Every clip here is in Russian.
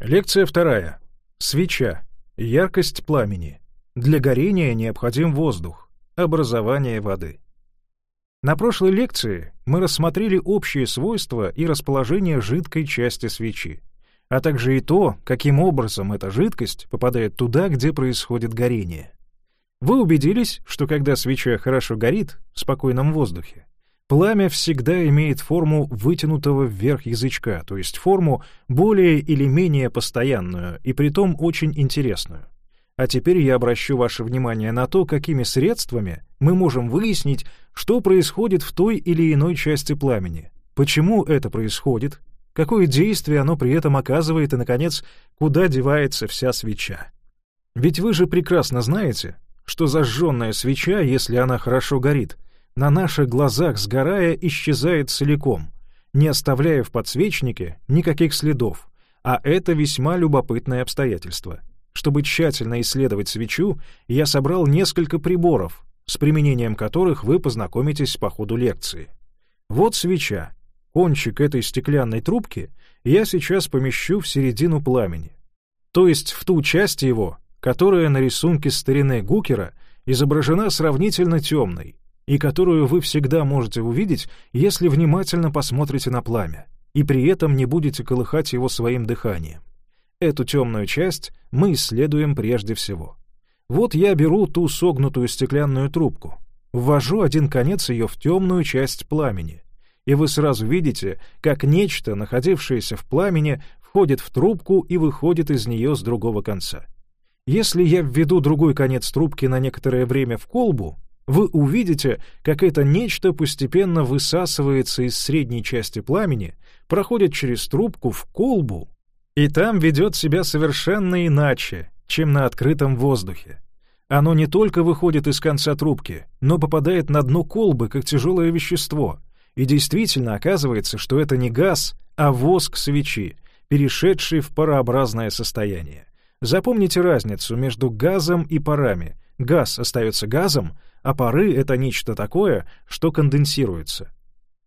Лекция вторая. Свеча. Яркость пламени. Для горения необходим воздух. Образование воды. На прошлой лекции мы рассмотрели общие свойства и расположение жидкой части свечи, а также и то, каким образом эта жидкость попадает туда, где происходит горение. Вы убедились, что когда свеча хорошо горит в спокойном воздухе, Пламя всегда имеет форму вытянутого вверх язычка, то есть форму более или менее постоянную и притом очень интересную. А теперь я обращу ваше внимание на то, какими средствами мы можем выяснить, что происходит в той или иной части пламени, почему это происходит, какое действие оно при этом оказывает и, наконец, куда девается вся свеча. Ведь вы же прекрасно знаете, что зажженная свеча, если она хорошо горит — на наших глазах сгорая исчезает целиком, не оставляя в подсвечнике никаких следов, а это весьма любопытное обстоятельство. Чтобы тщательно исследовать свечу, я собрал несколько приборов, с применением которых вы познакомитесь по ходу лекции. Вот свеча. Кончик этой стеклянной трубки я сейчас помещу в середину пламени, то есть в ту часть его, которая на рисунке старины Гукера изображена сравнительно темной, и которую вы всегда можете увидеть, если внимательно посмотрите на пламя, и при этом не будете колыхать его своим дыханием. Эту темную часть мы исследуем прежде всего. Вот я беру ту согнутую стеклянную трубку, ввожу один конец ее в темную часть пламени, и вы сразу видите, как нечто, находившееся в пламени, входит в трубку и выходит из нее с другого конца. Если я введу другой конец трубки на некоторое время в колбу, вы увидите, как это нечто постепенно высасывается из средней части пламени, проходит через трубку в колбу, и там ведет себя совершенно иначе, чем на открытом воздухе. Оно не только выходит из конца трубки, но попадает на дно колбы, как тяжелое вещество, и действительно оказывается, что это не газ, а воск свечи, перешедший в парообразное состояние. Запомните разницу между газом и парами. Газ остается газом, а пары — это нечто такое, что конденсируется.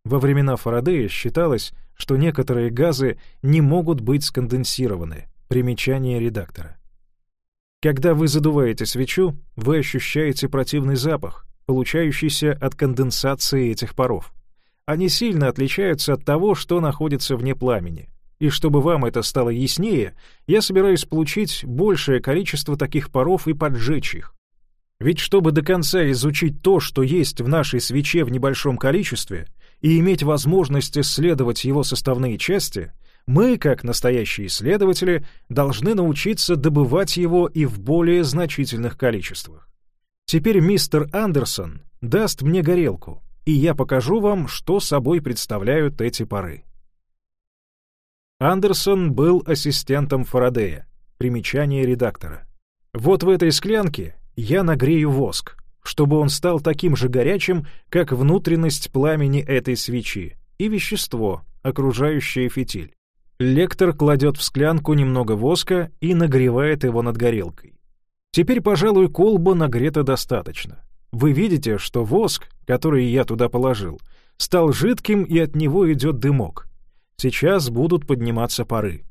Во времена Фарадея считалось, что некоторые газы не могут быть сконденсированы. Примечание редактора. Когда вы задуваете свечу, вы ощущаете противный запах, получающийся от конденсации этих паров. Они сильно отличаются от того, что находится вне пламени. И чтобы вам это стало яснее, я собираюсь получить большее количество таких паров и поджечь их. Ведь чтобы до конца изучить то, что есть в нашей свече в небольшом количестве, и иметь возможность исследовать его составные части, мы, как настоящие исследователи, должны научиться добывать его и в более значительных количествах. Теперь мистер Андерсон даст мне горелку, и я покажу вам, что собой представляют эти пары. Андерсон был ассистентом Фарадея. Примечание редактора. Вот в этой склянке я нагрею воск, чтобы он стал таким же горячим, как внутренность пламени этой свечи и вещество, окружающее фитиль. Лектор кладет в склянку немного воска и нагревает его над горелкой. Теперь, пожалуй, колба нагрета достаточно. Вы видите, что воск, который я туда положил, стал жидким и от него идет дымок. Сейчас будут подниматься пары.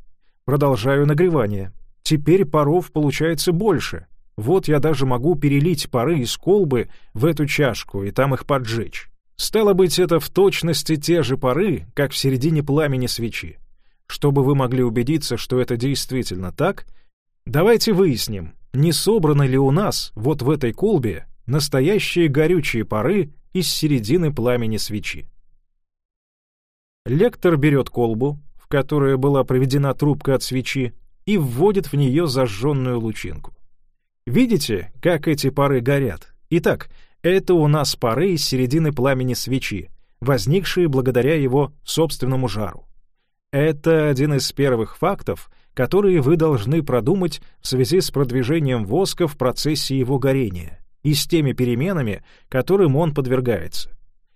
Продолжаю нагревание. Теперь паров получается больше, вот я даже могу перелить пары из колбы в эту чашку и там их поджечь. Стало быть, это в точности те же пары, как в середине пламени свечи. Чтобы вы могли убедиться, что это действительно так, давайте выясним, не собраны ли у нас вот в этой колбе настоящие горючие пары из середины пламени свечи. Лектор берет колбу, в которую была проведена трубка от свечи, и вводит в нее зажженную лучинку. Видите, как эти пары горят? Итак, это у нас пары из середины пламени свечи, возникшие благодаря его собственному жару. Это один из первых фактов, которые вы должны продумать в связи с продвижением воска в процессе его горения и с теми переменами, которым он подвергается.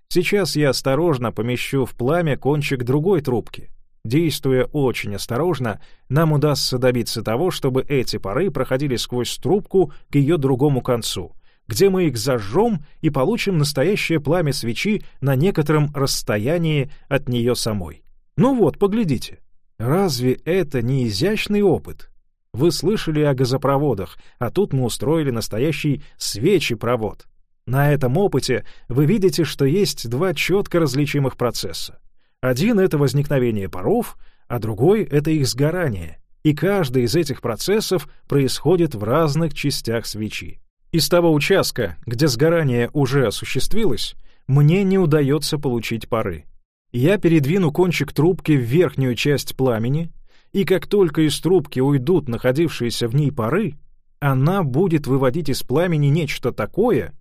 Сейчас я осторожно помещу в пламя кончик другой трубки, Действуя очень осторожно, нам удастся добиться того, чтобы эти пары проходили сквозь трубку к ее другому концу, где мы их зажжем и получим настоящее пламя свечи на некотором расстоянии от нее самой. Ну вот, поглядите. Разве это не изящный опыт? Вы слышали о газопроводах, а тут мы устроили настоящий свечепровод. На этом опыте вы видите, что есть два четко различимых процесса. Один — это возникновение паров, а другой — это их сгорание. И каждый из этих процессов происходит в разных частях свечи. Из того участка, где сгорание уже осуществилось, мне не удается получить пары. Я передвину кончик трубки в верхнюю часть пламени, и как только из трубки уйдут находившиеся в ней пары, она будет выводить из пламени нечто такое,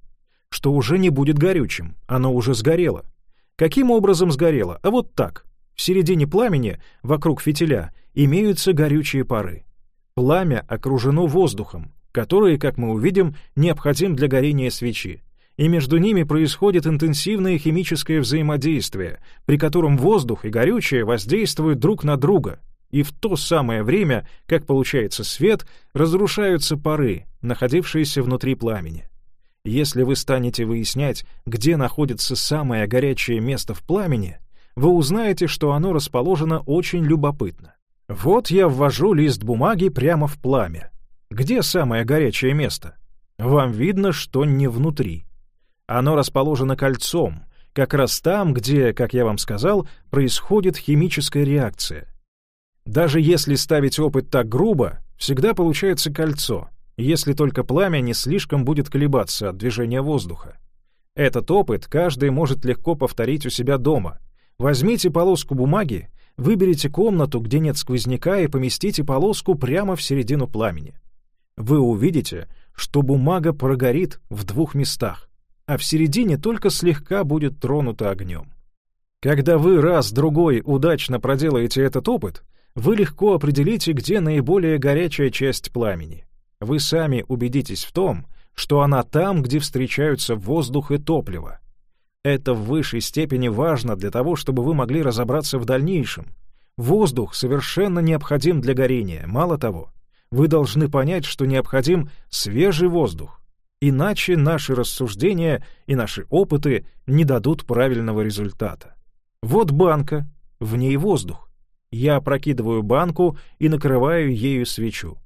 что уже не будет горючим, оно уже сгорело. Каким образом сгорело? А вот так. В середине пламени, вокруг фитиля, имеются горючие пары. Пламя окружено воздухом, который, как мы увидим, необходим для горения свечи. И между ними происходит интенсивное химическое взаимодействие, при котором воздух и горючее воздействуют друг на друга, и в то самое время, как получается свет, разрушаются пары, находившиеся внутри пламени. Если вы станете выяснять, где находится самое горячее место в пламени, вы узнаете, что оно расположено очень любопытно. Вот я ввожу лист бумаги прямо в пламя. Где самое горячее место? Вам видно, что не внутри. Оно расположено кольцом, как раз там, где, как я вам сказал, происходит химическая реакция. Даже если ставить опыт так грубо, всегда получается кольцо, если только пламя не слишком будет колебаться от движения воздуха. Этот опыт каждый может легко повторить у себя дома. Возьмите полоску бумаги, выберите комнату, где нет сквозняка, и поместите полоску прямо в середину пламени. Вы увидите, что бумага прогорит в двух местах, а в середине только слегка будет тронута огнем. Когда вы раз-другой удачно проделаете этот опыт — вы легко определите, где наиболее горячая часть пламени. Вы сами убедитесь в том, что она там, где встречаются воздух и топливо. Это в высшей степени важно для того, чтобы вы могли разобраться в дальнейшем. Воздух совершенно необходим для горения, мало того. Вы должны понять, что необходим свежий воздух. Иначе наши рассуждения и наши опыты не дадут правильного результата. Вот банка, в ней воздух. Я опрокидываю банку и накрываю ею свечу.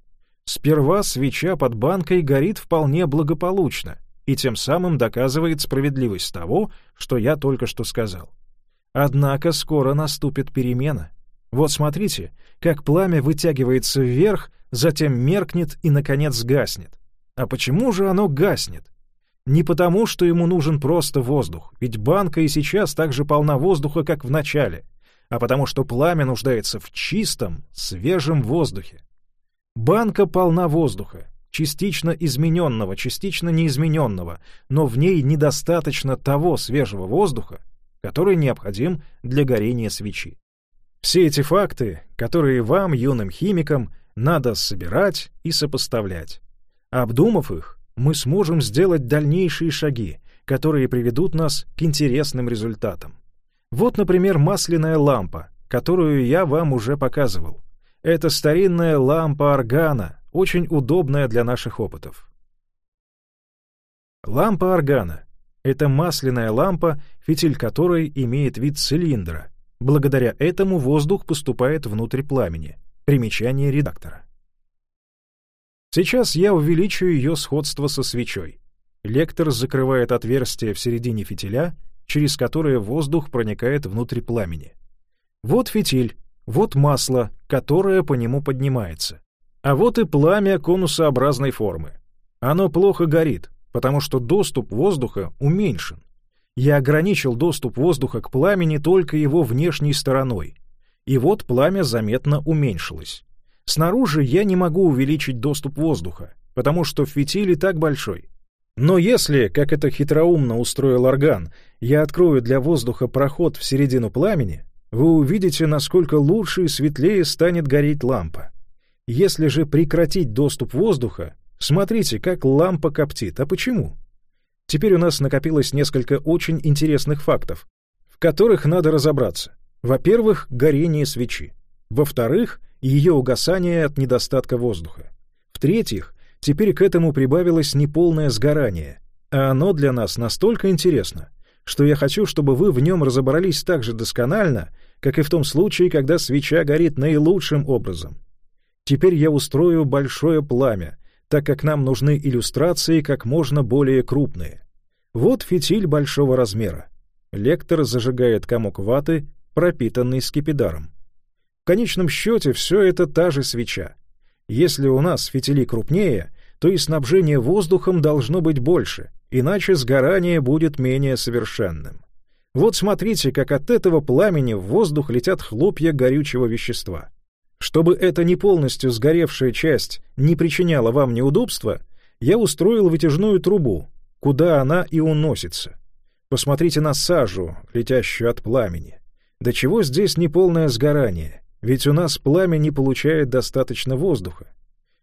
Сперва свеча под банкой горит вполне благополучно и тем самым доказывает справедливость того, что я только что сказал. Однако скоро наступит перемена. Вот смотрите, как пламя вытягивается вверх, затем меркнет и, наконец, гаснет. А почему же оно гаснет? Не потому, что ему нужен просто воздух, ведь банка и сейчас так же полна воздуха, как в начале — а потому что пламя нуждается в чистом, свежем воздухе. Банка полна воздуха, частично измененного, частично неизмененного, но в ней недостаточно того свежего воздуха, который необходим для горения свечи. Все эти факты, которые вам, юным химикам, надо собирать и сопоставлять. Обдумав их, мы сможем сделать дальнейшие шаги, которые приведут нас к интересным результатам. Вот, например, масляная лампа, которую я вам уже показывал. Это старинная лампа органа, очень удобная для наших опытов. Лампа органа — это масляная лампа, фитиль которой имеет вид цилиндра. Благодаря этому воздух поступает внутрь пламени. Примечание редактора. Сейчас я увеличу ее сходство со свечой. Лектор закрывает отверстие в середине фитиля — через которое воздух проникает внутрь пламени. Вот фитиль, вот масло, которое по нему поднимается. А вот и пламя конусообразной формы. Оно плохо горит, потому что доступ воздуха уменьшен. Я ограничил доступ воздуха к пламени только его внешней стороной. И вот пламя заметно уменьшилось. Снаружи я не могу увеличить доступ воздуха, потому что фитиль и так большой. Но если, как это хитроумно устроил орган, я открою для воздуха проход в середину пламени, вы увидите, насколько лучше и светлее станет гореть лампа. Если же прекратить доступ воздуха, смотрите, как лампа коптит. А почему? Теперь у нас накопилось несколько очень интересных фактов, в которых надо разобраться. Во-первых, горение свечи. Во-вторых, ее угасание от недостатка воздуха. В-третьих, Теперь к этому прибавилось неполное сгорание, а оно для нас настолько интересно, что я хочу, чтобы вы в нем разобрались так же досконально, как и в том случае, когда свеча горит наилучшим образом. Теперь я устрою большое пламя, так как нам нужны иллюстрации как можно более крупные. Вот фитиль большого размера. Лектор зажигает комок ваты, пропитанный скипидаром. В конечном счете все это та же свеча. Если у нас фитили крупнее, то и снабжение воздухом должно быть больше, иначе сгорание будет менее совершенным. Вот смотрите, как от этого пламени в воздух летят хлопья горючего вещества. Чтобы эта не полностью сгоревшая часть не причиняла вам неудобства, я устроил вытяжную трубу, куда она и уносится. Посмотрите на сажу, летящую от пламени. До чего здесь неполное сгорание? Ведь у нас пламя не получает достаточно воздуха.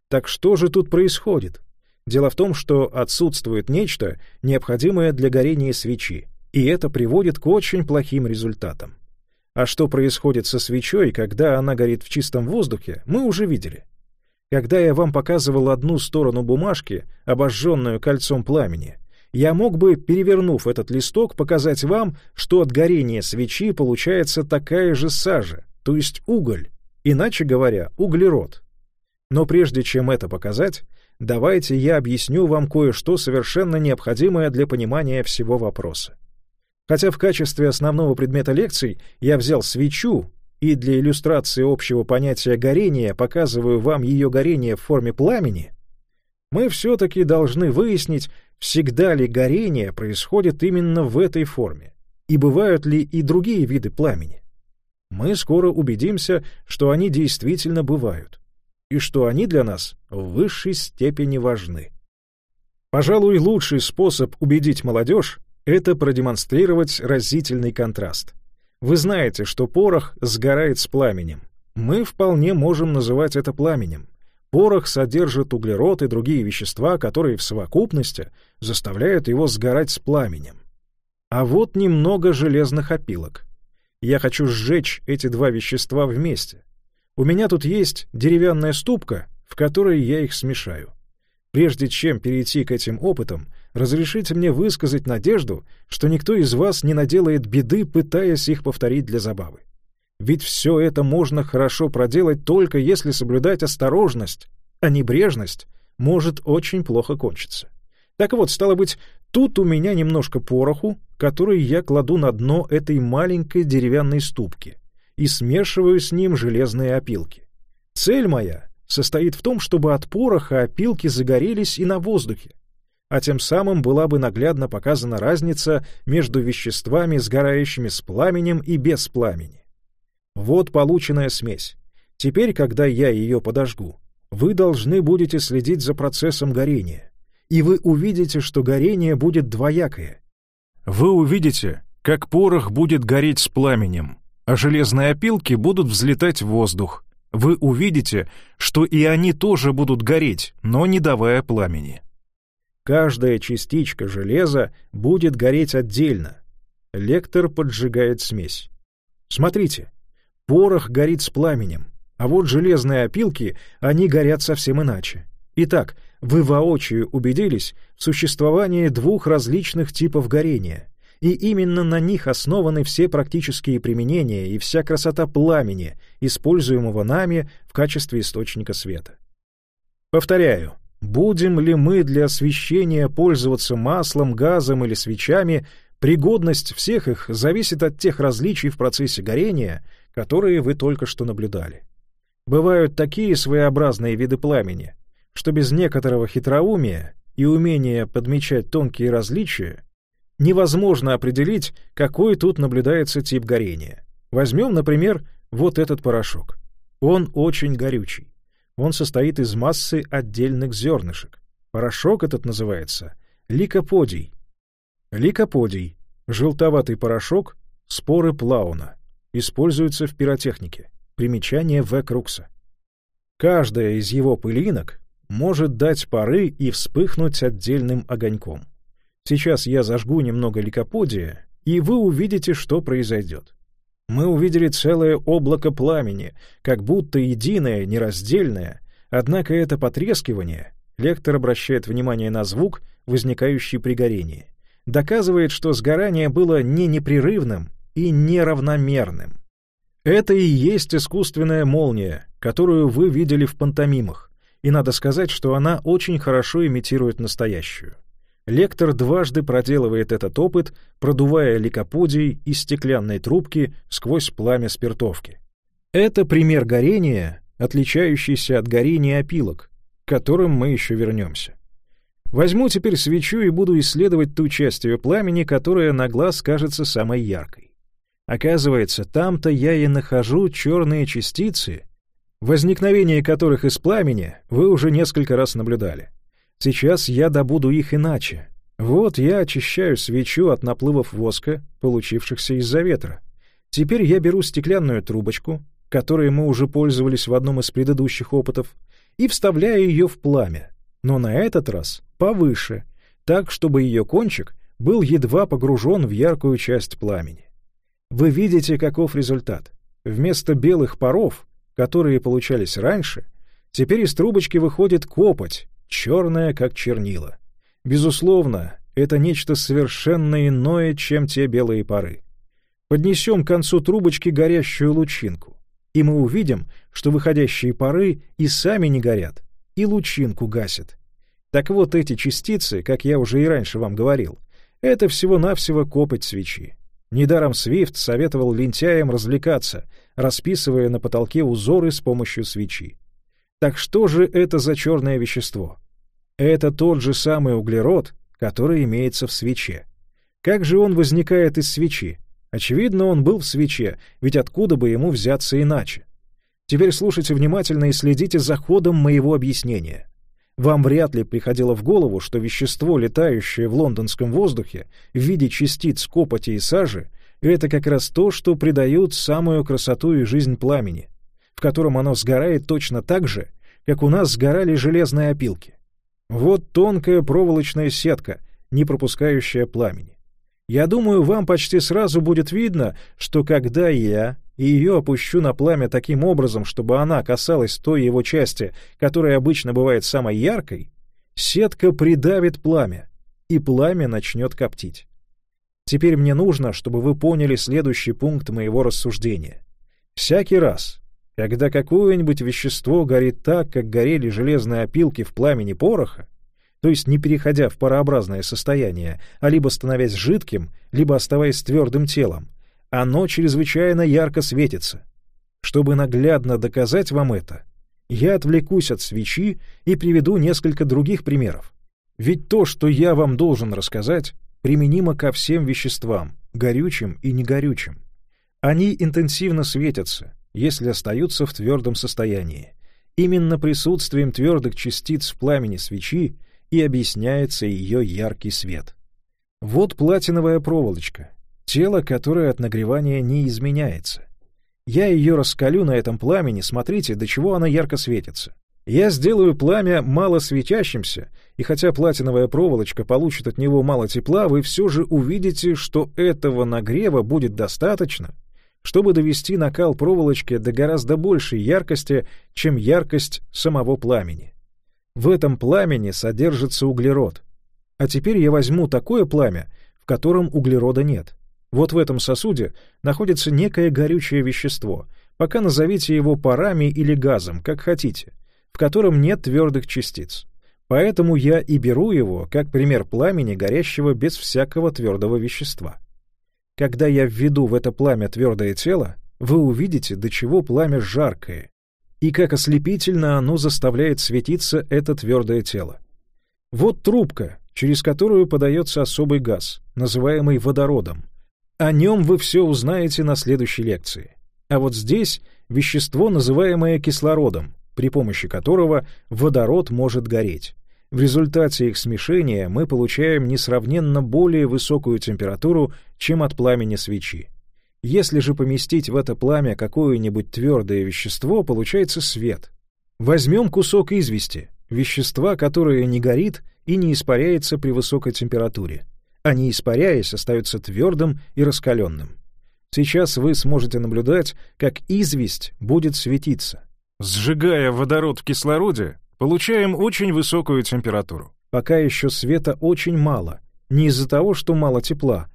Так что же тут происходит? Дело в том, что отсутствует нечто, необходимое для горения свечи, и это приводит к очень плохим результатам. А что происходит со свечой, когда она горит в чистом воздухе, мы уже видели. Когда я вам показывал одну сторону бумажки, обожженную кольцом пламени, я мог бы, перевернув этот листок, показать вам, что от горения свечи получается такая же сажа, то есть уголь, иначе говоря, углерод. Но прежде чем это показать, давайте я объясню вам кое-что совершенно необходимое для понимания всего вопроса. Хотя в качестве основного предмета лекций я взял свечу, и для иллюстрации общего понятия горения показываю вам ее горение в форме пламени, мы все-таки должны выяснить, всегда ли горение происходит именно в этой форме, и бывают ли и другие виды пламени. Мы скоро убедимся, что они действительно бывают и что они для нас в высшей степени важны. Пожалуй, лучший способ убедить молодежь — это продемонстрировать разительный контраст. Вы знаете, что порох сгорает с пламенем. Мы вполне можем называть это пламенем. Порох содержит углерод и другие вещества, которые в совокупности заставляют его сгорать с пламенем. А вот немного железных опилок. Я хочу сжечь эти два вещества вместе. У меня тут есть деревянная ступка, в которой я их смешаю. Прежде чем перейти к этим опытам, разрешите мне высказать надежду, что никто из вас не наделает беды, пытаясь их повторить для забавы. Ведь все это можно хорошо проделать только если соблюдать осторожность, а небрежность может очень плохо кончиться. Так вот, стало быть, тут у меня немножко пороху, который я кладу на дно этой маленькой деревянной ступки — и смешиваю с ним железные опилки. Цель моя состоит в том, чтобы от пороха опилки загорелись и на воздухе, а тем самым была бы наглядно показана разница между веществами, сгорающими с пламенем и без пламени. Вот полученная смесь. Теперь, когда я ее подожгу, вы должны будете следить за процессом горения, и вы увидите, что горение будет двоякое. Вы увидите, как порох будет гореть с пламенем, а железные опилки будут взлетать в воздух. Вы увидите, что и они тоже будут гореть, но не давая пламени. Каждая частичка железа будет гореть отдельно. Лектор поджигает смесь. Смотрите, порох горит с пламенем, а вот железные опилки, они горят совсем иначе. Итак, вы воочию убедились в существовании двух различных типов горения — и именно на них основаны все практические применения и вся красота пламени, используемого нами в качестве источника света. Повторяю, будем ли мы для освещения пользоваться маслом, газом или свечами, пригодность всех их зависит от тех различий в процессе горения, которые вы только что наблюдали. Бывают такие своеобразные виды пламени, что без некоторого хитроумия и умения подмечать тонкие различия невозможно определить, какой тут наблюдается тип горения. Возьмем, например, вот этот порошок. Он очень горючий. Он состоит из массы отдельных зернышек. Порошок этот называется ликоподий. Ликоподий — желтоватый порошок, споры плауна. Используется в пиротехнике. Примечание В. Крукса. Каждая из его пылинок может дать пары и вспыхнуть отдельным огоньком. Сейчас я зажгу немного ликоподия, и вы увидите, что произойдет. Мы увидели целое облако пламени, как будто единое, нераздельное, однако это потрескивание, лектор обращает внимание на звук, возникающий при горении, доказывает, что сгорание было не непрерывным и неравномерным. Это и есть искусственная молния, которую вы видели в пантомимах, и надо сказать, что она очень хорошо имитирует настоящую. Лектор дважды проделывает этот опыт, продувая ликоподий из стеклянной трубки сквозь пламя спиртовки. Это пример горения, отличающийся от горения опилок, к которым мы еще вернемся. Возьму теперь свечу и буду исследовать ту часть ее пламени, которая на глаз кажется самой яркой. Оказывается, там-то я и нахожу черные частицы, возникновение которых из пламени вы уже несколько раз наблюдали. Сейчас я добуду их иначе. Вот я очищаю свечу от наплывов воска, получившихся из-за ветра. Теперь я беру стеклянную трубочку, которой мы уже пользовались в одном из предыдущих опытов, и вставляю ее в пламя, но на этот раз повыше, так, чтобы ее кончик был едва погружен в яркую часть пламени. Вы видите, каков результат. Вместо белых паров, которые получались раньше, теперь из трубочки выходит копоть, черная, как чернила. Безусловно, это нечто совершенно иное, чем те белые пары. Поднесем к концу трубочки горящую лучинку, и мы увидим, что выходящие пары и сами не горят, и лучинку гасят. Так вот, эти частицы, как я уже и раньше вам говорил, это всего-навсего копоть свечи. Недаром Свифт советовал лентяям развлекаться, расписывая на потолке узоры с помощью свечи. Так что же это за черное вещество? Это тот же самый углерод, который имеется в свече. Как же он возникает из свечи? Очевидно, он был в свече, ведь откуда бы ему взяться иначе? Теперь слушайте внимательно и следите за ходом моего объяснения. Вам вряд ли приходило в голову, что вещество, летающее в лондонском воздухе в виде частиц копоти и сажи, это как раз то, что придает самую красоту и жизнь пламени, в котором оно сгорает точно так же, как у нас сгорали железные опилки. Вот тонкая проволочная сетка, не пропускающая пламени. Я думаю, вам почти сразу будет видно, что когда я ее опущу на пламя таким образом, чтобы она касалась той его части, которая обычно бывает самой яркой, сетка придавит пламя, и пламя начнет коптить. Теперь мне нужно, чтобы вы поняли следующий пункт моего рассуждения. Всякий раз, когда какое-нибудь вещество горит так, как горели железные опилки в пламени пороха, то есть не переходя в парообразное состояние, а либо становясь жидким, либо оставаясь твердым телом, оно чрезвычайно ярко светится. Чтобы наглядно доказать вам это, я отвлекусь от свечи и приведу несколько других примеров. Ведь то, что я вам должен рассказать, применимо ко всем веществам, горючим и негорючим. Они интенсивно светятся, если остаются в твердом состоянии. Именно присутствием твердых частиц в пламени свечи и объясняется ее яркий свет. Вот платиновая проволочка, тело, которое от нагревания не изменяется. Я ее раскалю на этом пламени, смотрите, до чего она ярко светится. Я сделаю пламя мало светящимся, и хотя платиновая проволочка получит от него мало тепла, вы все же увидите, что этого нагрева будет достаточно, чтобы довести накал проволочки до гораздо большей яркости, чем яркость самого пламени. В этом пламени содержится углерод. А теперь я возьму такое пламя, в котором углерода нет. Вот в этом сосуде находится некое горючее вещество, пока назовите его парами или газом, как хотите, в котором нет твердых частиц. Поэтому я и беру его как пример пламени, горящего без всякого твердого вещества. Когда я введу в это пламя твердое тело, вы увидите, до чего пламя жаркое, и как ослепительно оно заставляет светиться это твердое тело. Вот трубка, через которую подается особый газ, называемый водородом. О нем вы все узнаете на следующей лекции. А вот здесь вещество, называемое кислородом, при помощи которого водород может гореть. В результате их смешения мы получаем несравненно более высокую температуру, чем от пламени свечи. Если же поместить в это пламя какое-нибудь твердое вещество, получается свет. Возьмем кусок извести, вещества, которое не горит и не испаряется при высокой температуре, не испаряясь, остается твердым и раскаленным. Сейчас вы сможете наблюдать, как известь будет светиться. Сжигая водород в кислороде, Получаем очень высокую температуру. Пока еще света очень мало, не из-за того, что мало тепла,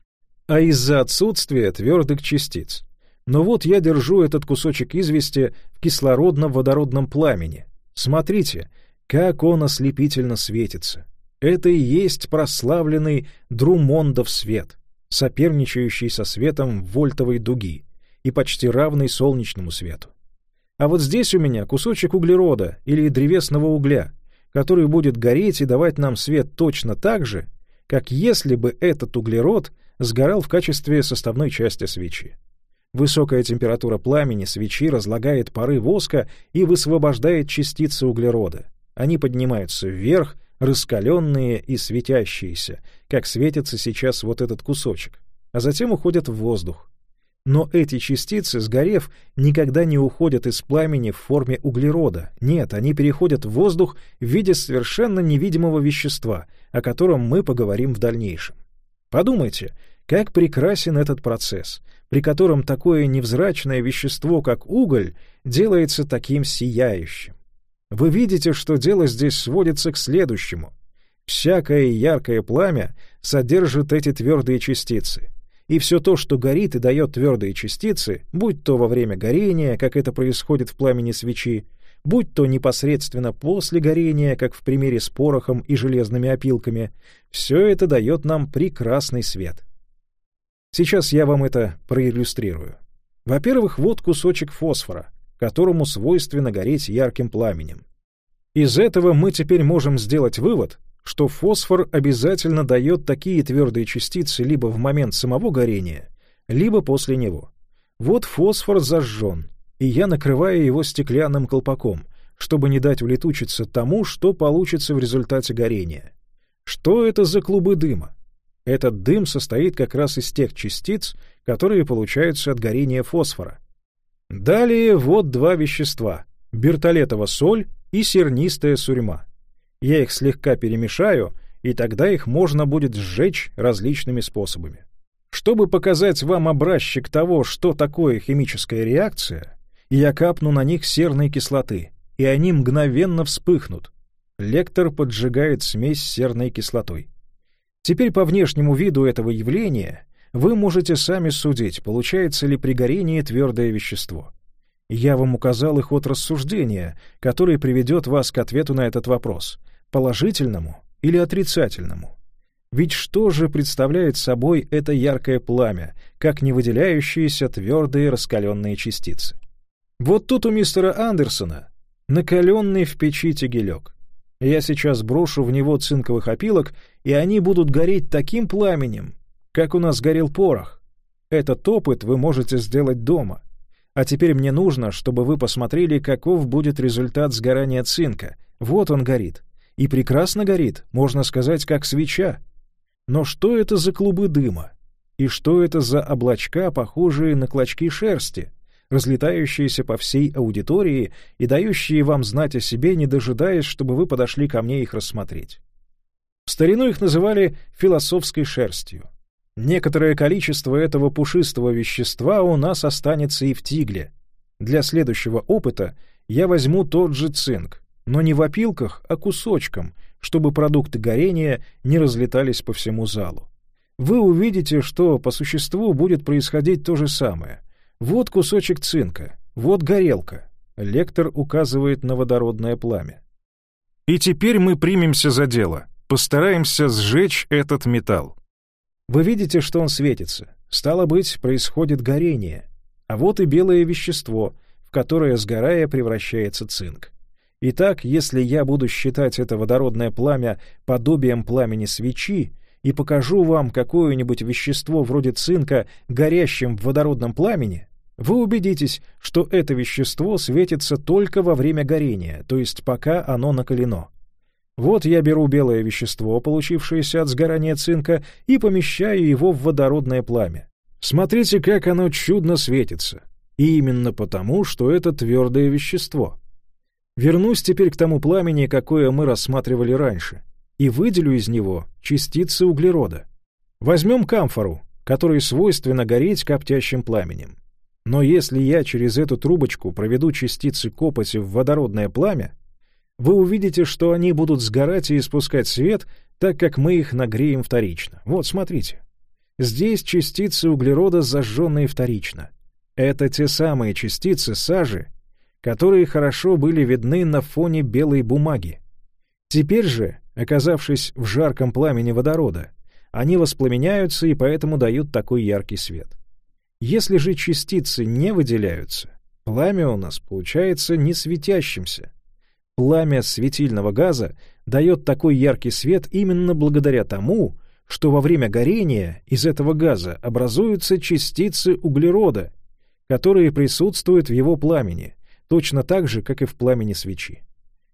а из-за отсутствия твердых частиц. Но вот я держу этот кусочек извести в кислородно-водородном пламени. Смотрите, как он ослепительно светится. Это и есть прославленный Друмондов свет, соперничающий со светом вольтовой дуги и почти равный солнечному свету. А вот здесь у меня кусочек углерода или древесного угля, который будет гореть и давать нам свет точно так же, как если бы этот углерод сгорал в качестве составной части свечи. Высокая температура пламени свечи разлагает пары воска и высвобождает частицы углерода. Они поднимаются вверх, раскаленные и светящиеся, как светится сейчас вот этот кусочек, а затем уходят в воздух. Но эти частицы, сгорев, никогда не уходят из пламени в форме углерода. Нет, они переходят в воздух в виде совершенно невидимого вещества, о котором мы поговорим в дальнейшем. Подумайте, как прекрасен этот процесс, при котором такое невзрачное вещество, как уголь, делается таким сияющим. Вы видите, что дело здесь сводится к следующему. Всякое яркое пламя содержит эти твердые частицы. И все то, что горит и дает твердые частицы, будь то во время горения, как это происходит в пламени свечи, будь то непосредственно после горения, как в примере с порохом и железными опилками, все это дает нам прекрасный свет. Сейчас я вам это проиллюстрирую. Во-первых, вот кусочек фосфора — которому свойственно гореть ярким пламенем. Из этого мы теперь можем сделать вывод, что фосфор обязательно дает такие твердые частицы либо в момент самого горения, либо после него. Вот фосфор зажжен, и я накрываю его стеклянным колпаком, чтобы не дать улетучиться тому, что получится в результате горения. Что это за клубы дыма? Этот дым состоит как раз из тех частиц, которые получаются от горения фосфора. Далее вот два вещества — бертолетова соль и сернистая сурьма. Я их слегка перемешаю, и тогда их можно будет сжечь различными способами. Чтобы показать вам образчик того, что такое химическая реакция, я капну на них серной кислоты, и они мгновенно вспыхнут. Лектор поджигает смесь серной кислотой. Теперь по внешнему виду этого явления вы можете сами судить, получается ли при горении твердое вещество. Я вам указал и ход рассуждения, который приведет вас к ответу на этот вопрос, положительному или отрицательному. Ведь что же представляет собой это яркое пламя, как не выделяющиеся твердые раскаленные частицы? Вот тут у мистера Андерсона накаленный в печи тегелек. Я сейчас брошу в него цинковых опилок, и они будут гореть таким пламенем, как у нас горел порох. Этот опыт вы можете сделать дома. А теперь мне нужно, чтобы вы посмотрели, каков будет результат сгорания цинка. Вот он горит. И прекрасно горит, можно сказать, как свеча. Но что это за клубы дыма? И что это за облачка, похожие на клочки шерсти, разлетающиеся по всей аудитории и дающие вам знать о себе, не дожидаясь, чтобы вы подошли ко мне их рассмотреть? В старину их называли философской шерстью. Некоторое количество этого пушистого вещества у нас останется и в тигле. Для следующего опыта я возьму тот же цинк, но не в опилках, а кусочком, чтобы продукты горения не разлетались по всему залу. Вы увидите, что по существу будет происходить то же самое. Вот кусочек цинка, вот горелка. Лектор указывает на водородное пламя. И теперь мы примемся за дело, постараемся сжечь этот металл. Вы видите, что он светится. Стало быть, происходит горение. А вот и белое вещество, в которое, сгорая, превращается цинк. Итак, если я буду считать это водородное пламя подобием пламени свечи и покажу вам какое-нибудь вещество вроде цинка, горящим в водородном пламени, вы убедитесь, что это вещество светится только во время горения, то есть пока оно накалено. Вот я беру белое вещество, получившееся от сгорания цинка, и помещаю его в водородное пламя. Смотрите, как оно чудно светится. И именно потому, что это твердое вещество. Вернусь теперь к тому пламени, какое мы рассматривали раньше, и выделю из него частицы углерода. Возьмем камфору, которой свойственно гореть коптящим пламенем. Но если я через эту трубочку проведу частицы копоти в водородное пламя, вы увидите, что они будут сгорать и испускать свет, так как мы их нагреем вторично. Вот, смотрите. Здесь частицы углерода, зажженные вторично. Это те самые частицы сажи, которые хорошо были видны на фоне белой бумаги. Теперь же, оказавшись в жарком пламени водорода, они воспламеняются и поэтому дают такой яркий свет. Если же частицы не выделяются, пламя у нас получается не светящимся. Пламя светильного газа дает такой яркий свет именно благодаря тому, что во время горения из этого газа образуются частицы углерода, которые присутствуют в его пламени, точно так же, как и в пламени свечи.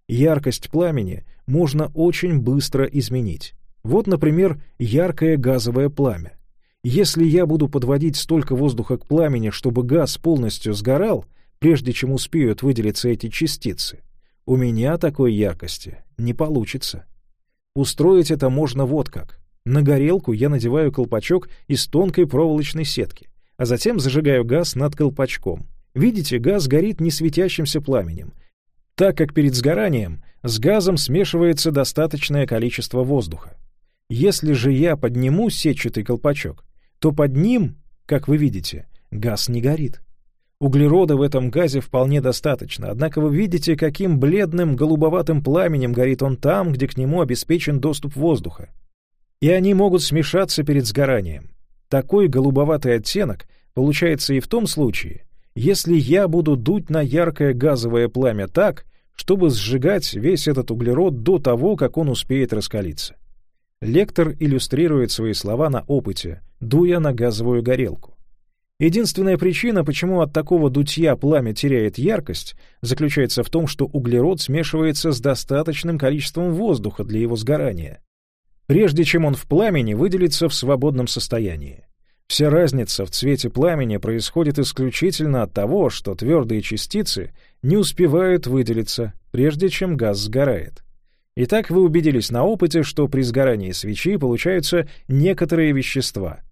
Яркость пламени можно очень быстро изменить. Вот, например, яркое газовое пламя. Если я буду подводить столько воздуха к пламени, чтобы газ полностью сгорал, прежде чем успеют выделиться эти частицы, у меня такой яркости не получится. Устроить это можно вот как. На горелку я надеваю колпачок из тонкой проволочной сетки, а затем зажигаю газ над колпачком. Видите, газ горит не светящимся пламенем, так как перед сгоранием с газом смешивается достаточное количество воздуха. Если же я подниму сетчатый колпачок, то под ним, как вы видите, газ не горит. Углерода в этом газе вполне достаточно, однако вы видите, каким бледным голубоватым пламенем горит он там, где к нему обеспечен доступ воздуха. И они могут смешаться перед сгоранием. Такой голубоватый оттенок получается и в том случае, если я буду дуть на яркое газовое пламя так, чтобы сжигать весь этот углерод до того, как он успеет раскалиться. Лектор иллюстрирует свои слова на опыте, дуя на газовую горелку. Единственная причина, почему от такого дутья пламя теряет яркость, заключается в том, что углерод смешивается с достаточным количеством воздуха для его сгорания, прежде чем он в пламени выделится в свободном состоянии. Вся разница в цвете пламени происходит исключительно от того, что твердые частицы не успевают выделиться, прежде чем газ сгорает. Итак, вы убедились на опыте, что при сгорании свечи получаются некоторые вещества —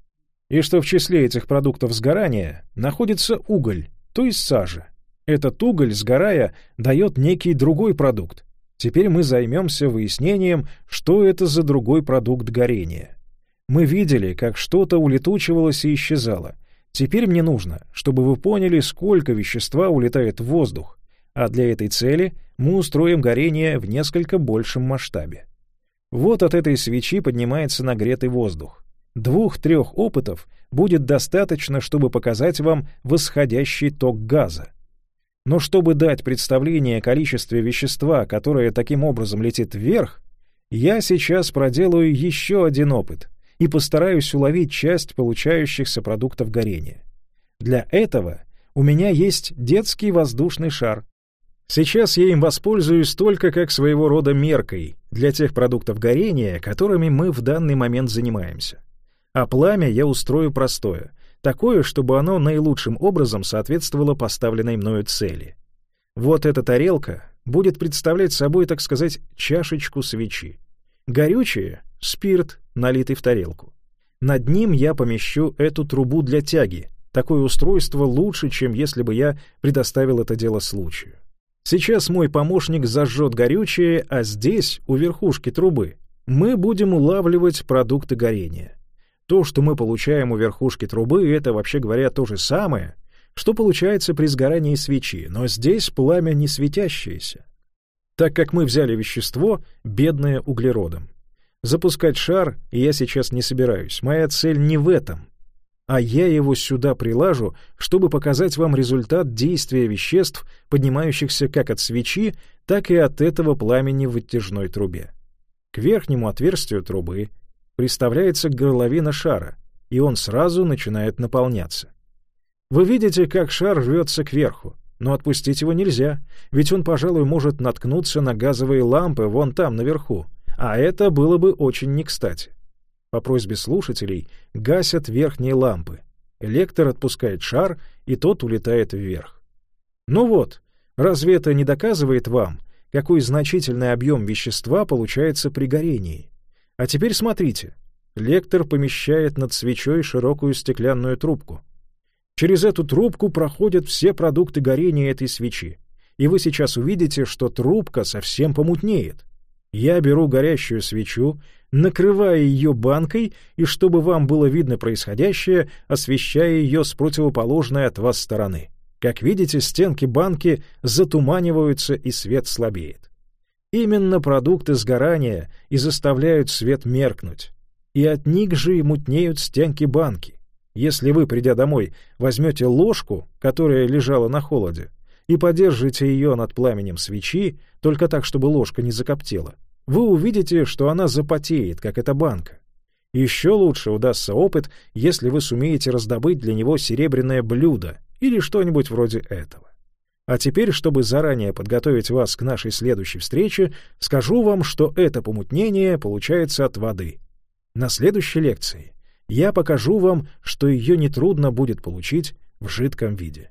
и что в числе этих продуктов сгорания находится уголь, то есть сажа. Этот уголь, сгорая, дает некий другой продукт. Теперь мы займемся выяснением, что это за другой продукт горения. Мы видели, как что-то улетучивалось и исчезало. Теперь мне нужно, чтобы вы поняли, сколько вещества улетает в воздух, а для этой цели мы устроим горение в несколько большем масштабе. Вот от этой свечи поднимается нагретый воздух. Двух-трех опытов будет достаточно, чтобы показать вам восходящий ток газа. Но чтобы дать представление о количестве вещества, которое таким образом летит вверх, я сейчас проделаю еще один опыт и постараюсь уловить часть получающихся продуктов горения. Для этого у меня есть детский воздушный шар. Сейчас я им воспользуюсь только как своего рода меркой для тех продуктов горения, которыми мы в данный момент занимаемся. А пламя я устрою простое, такое, чтобы оно наилучшим образом соответствовало поставленной мною цели. Вот эта тарелка будет представлять собой, так сказать, чашечку свечи. Горючее — спирт, налитый в тарелку. Над ним я помещу эту трубу для тяги. Такое устройство лучше, чем если бы я предоставил это дело случаю. Сейчас мой помощник зажжет горючее, а здесь, у верхушки трубы, мы будем улавливать продукты горения. То, что мы получаем у верхушки трубы, это, вообще говоря, то же самое, что получается при сгорании свечи, но здесь пламя не светящееся, так как мы взяли вещество, бедное углеродом. Запускать шар я сейчас не собираюсь, моя цель не в этом, а я его сюда прилажу, чтобы показать вам результат действия веществ, поднимающихся как от свечи, так и от этого пламени в вытяжной трубе. К верхнему отверстию трубы приставляется горловина шара, и он сразу начинает наполняться. Вы видите, как шар рвется кверху, но отпустить его нельзя, ведь он, пожалуй, может наткнуться на газовые лампы вон там, наверху, а это было бы очень не кстати. По просьбе слушателей гасят верхние лампы. Лектор отпускает шар, и тот улетает вверх. Ну вот, разве это не доказывает вам, какой значительный объем вещества получается при горении? А теперь смотрите. Лектор помещает над свечой широкую стеклянную трубку. Через эту трубку проходят все продукты горения этой свечи. И вы сейчас увидите, что трубка совсем помутнеет. Я беру горящую свечу, накрываю ее банкой и, чтобы вам было видно происходящее, освещаю ее с противоположной от вас стороны. Как видите, стенки банки затуманиваются и свет слабеет. Именно продукты сгорания и заставляют свет меркнуть. И от них же и мутнеют стенки банки. Если вы, придя домой, возьмете ложку, которая лежала на холоде, и подержите ее над пламенем свечи, только так, чтобы ложка не закоптела, вы увидите, что она запотеет, как эта банка. Еще лучше удастся опыт, если вы сумеете раздобыть для него серебряное блюдо или что-нибудь вроде этого. А теперь, чтобы заранее подготовить вас к нашей следующей встрече, скажу вам, что это помутнение получается от воды. На следующей лекции я покажу вам, что ее нетрудно будет получить в жидком виде.